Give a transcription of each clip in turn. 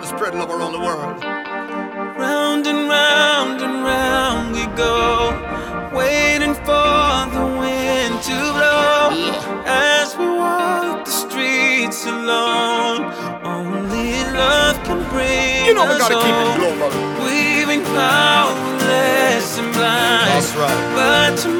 to spread love around the world. Round and round and round we go, waiting for the wind to blow. As we walk the streets alone, only love can bring You know we us gotta keep it home. global. Weaving powerless and blind. That's right. But tomorrow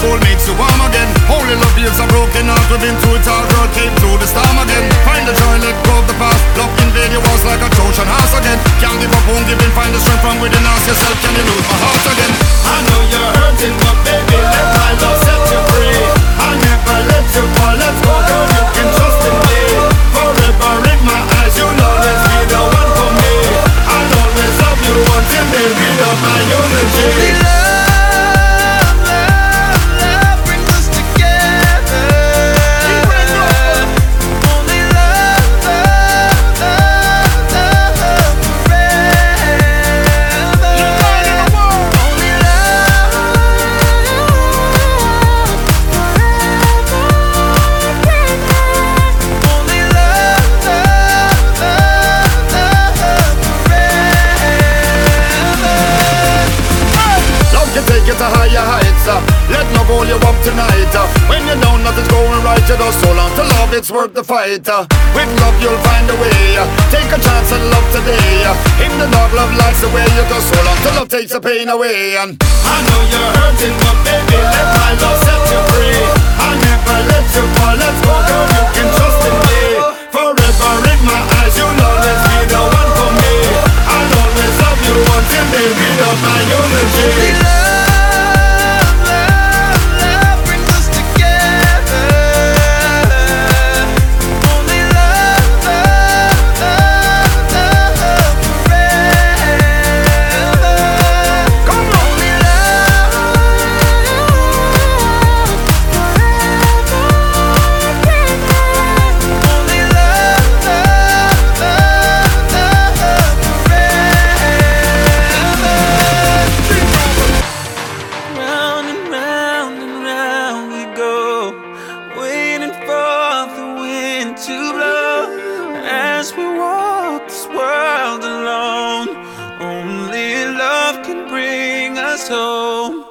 cold makes you warm again. Only love heals a broken heart within through it all, girl came through the storm again. Find the joy, let go of the past. Love invade your walls like a Trojan horse again. Can't give up, won't give in. Find the strength from within. Ask yourself, can you lose my heart again? I know you're hurting, but baby, let my love set you free. I'll never let you fall. Let's go, girl, you can trust in me. Forever in my eyes, you'll always be the one for me. I'll always love you until the end of my eulogy. Hold you up tonight. Uh. When you know nothing's going right, you just hold on to love. It's worth the fight. Uh. With love, you'll find a way. Uh. Take a chance and love today. In the dark, love lights the way. You just hold on to love, takes the pain away. And I know you're hurting, but baby, let my love set you free. I never let you fall. Let's go, girl. You can trust in me. Forever in my eyes, you'll always be the one for me. I'll always love you until the end of my As we walk this world alone, only love can bring us home.